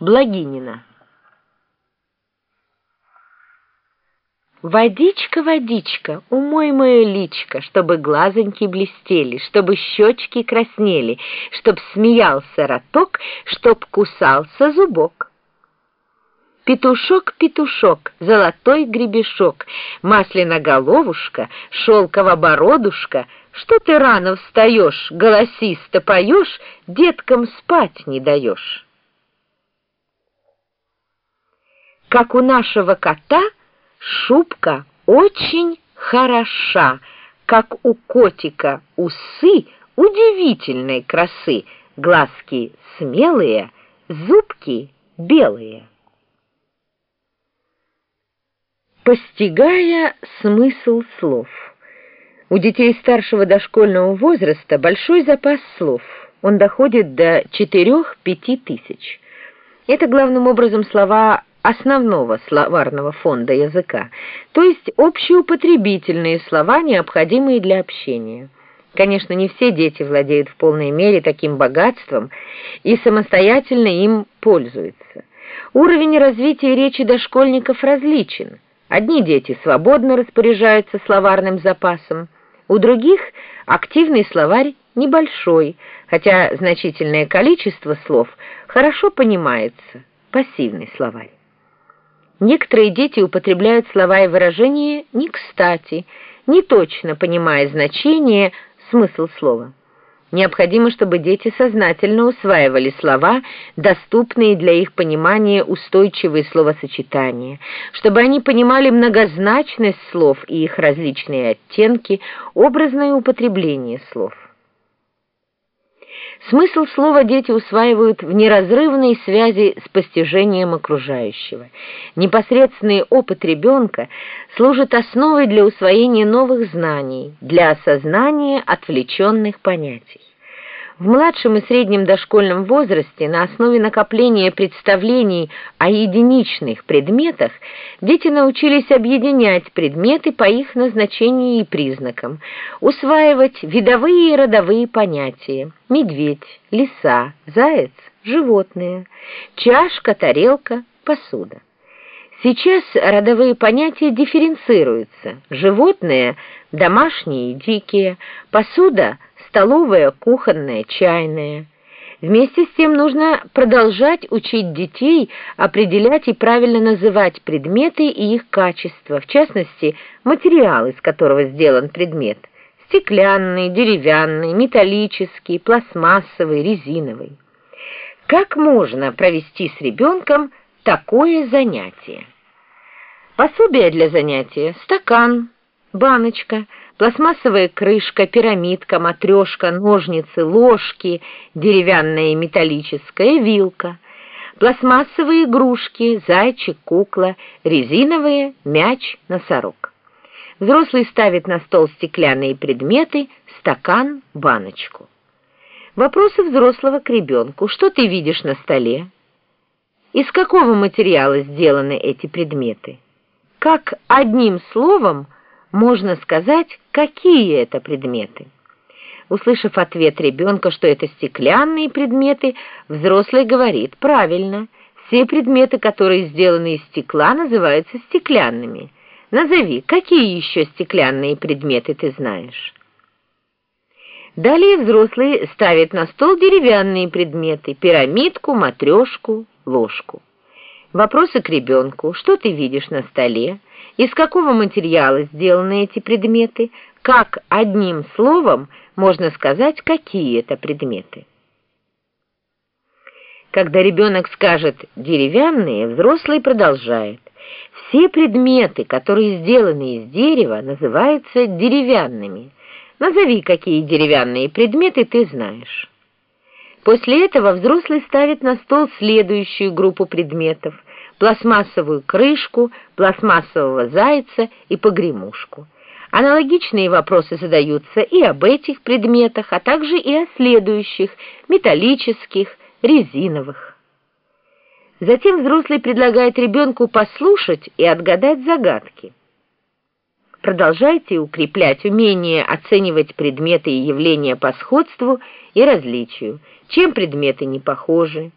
Благинина. Водичка, водичка, умой мое личко, чтобы глазоньки блестели, чтобы щечки краснели, чтоб смеялся роток, чтоб кусался зубок. Петушок, петушок, золотой гребешок, масляноголовушка, шелково-бородушка, что ты рано встаешь, голосисто поешь, деткам спать не даешь. Как у нашего кота шубка очень хороша, как у котика усы удивительной красы, глазки смелые, зубки белые. Постигая смысл слов. У детей старшего дошкольного возраста большой запас слов. Он доходит до 4-5 тысяч. Это главным образом слова основного словарного фонда языка, то есть общеупотребительные слова, необходимые для общения. Конечно, не все дети владеют в полной мере таким богатством и самостоятельно им пользуются. Уровень развития речи дошкольников различен. Одни дети свободно распоряжаются словарным запасом, у других активный словарь небольшой, хотя значительное количество слов хорошо понимается, пассивный словарь. Некоторые дети употребляют слова и выражения не кстати, не точно понимая значение, смысл слова. Необходимо, чтобы дети сознательно усваивали слова, доступные для их понимания устойчивые словосочетания, чтобы они понимали многозначность слов и их различные оттенки, образное употребление слов. Смысл слова дети усваивают в неразрывной связи с постижением окружающего. Непосредственный опыт ребенка служит основой для усвоения новых знаний, для осознания отвлеченных понятий. В младшем и среднем дошкольном возрасте на основе накопления представлений о единичных предметах дети научились объединять предметы по их назначению и признакам, усваивать видовые и родовые понятия – медведь, лиса, заяц, животные, чашка, тарелка, посуда. Сейчас родовые понятия дифференцируются. Животные – домашние и дикие, посуда – столовая, кухонная, чайная. Вместе с тем нужно продолжать учить детей определять и правильно называть предметы и их качества, в частности, материал, из которого сделан предмет – стеклянный, деревянный, металлический, пластмассовый, резиновый. Как можно провести с ребенком такое занятие? Пособие для занятия – стакан, баночка – пластмассовая крышка, пирамидка, матрешка, ножницы, ложки, деревянная и металлическая вилка, пластмассовые игрушки, зайчик, кукла, резиновые, мяч, носорог. Взрослый ставит на стол стеклянные предметы, стакан, баночку. Вопросы взрослого к ребенку. Что ты видишь на столе? Из какого материала сделаны эти предметы? Как одним словом можно сказать, какие это предметы. Услышав ответ ребенка, что это стеклянные предметы, взрослый говорит правильно. Все предметы, которые сделаны из стекла, называются стеклянными. Назови, какие еще стеклянные предметы ты знаешь? Далее взрослый ставит на стол деревянные предметы, пирамидку, матрешку, ложку. Вопросы к ребенку. Что ты видишь на столе? Из какого материала сделаны эти предметы? Как одним словом можно сказать, какие это предметы? Когда ребенок скажет «деревянные», взрослый продолжает. Все предметы, которые сделаны из дерева, называются деревянными. Назови, какие деревянные предметы ты знаешь. После этого взрослый ставит на стол следующую группу предметов – пластмассовую крышку, пластмассового зайца и погремушку. Аналогичные вопросы задаются и об этих предметах, а также и о следующих – металлических, резиновых. Затем взрослый предлагает ребенку послушать и отгадать загадки. Продолжайте укреплять умение оценивать предметы и явления по сходству и различию, чем предметы не похожи,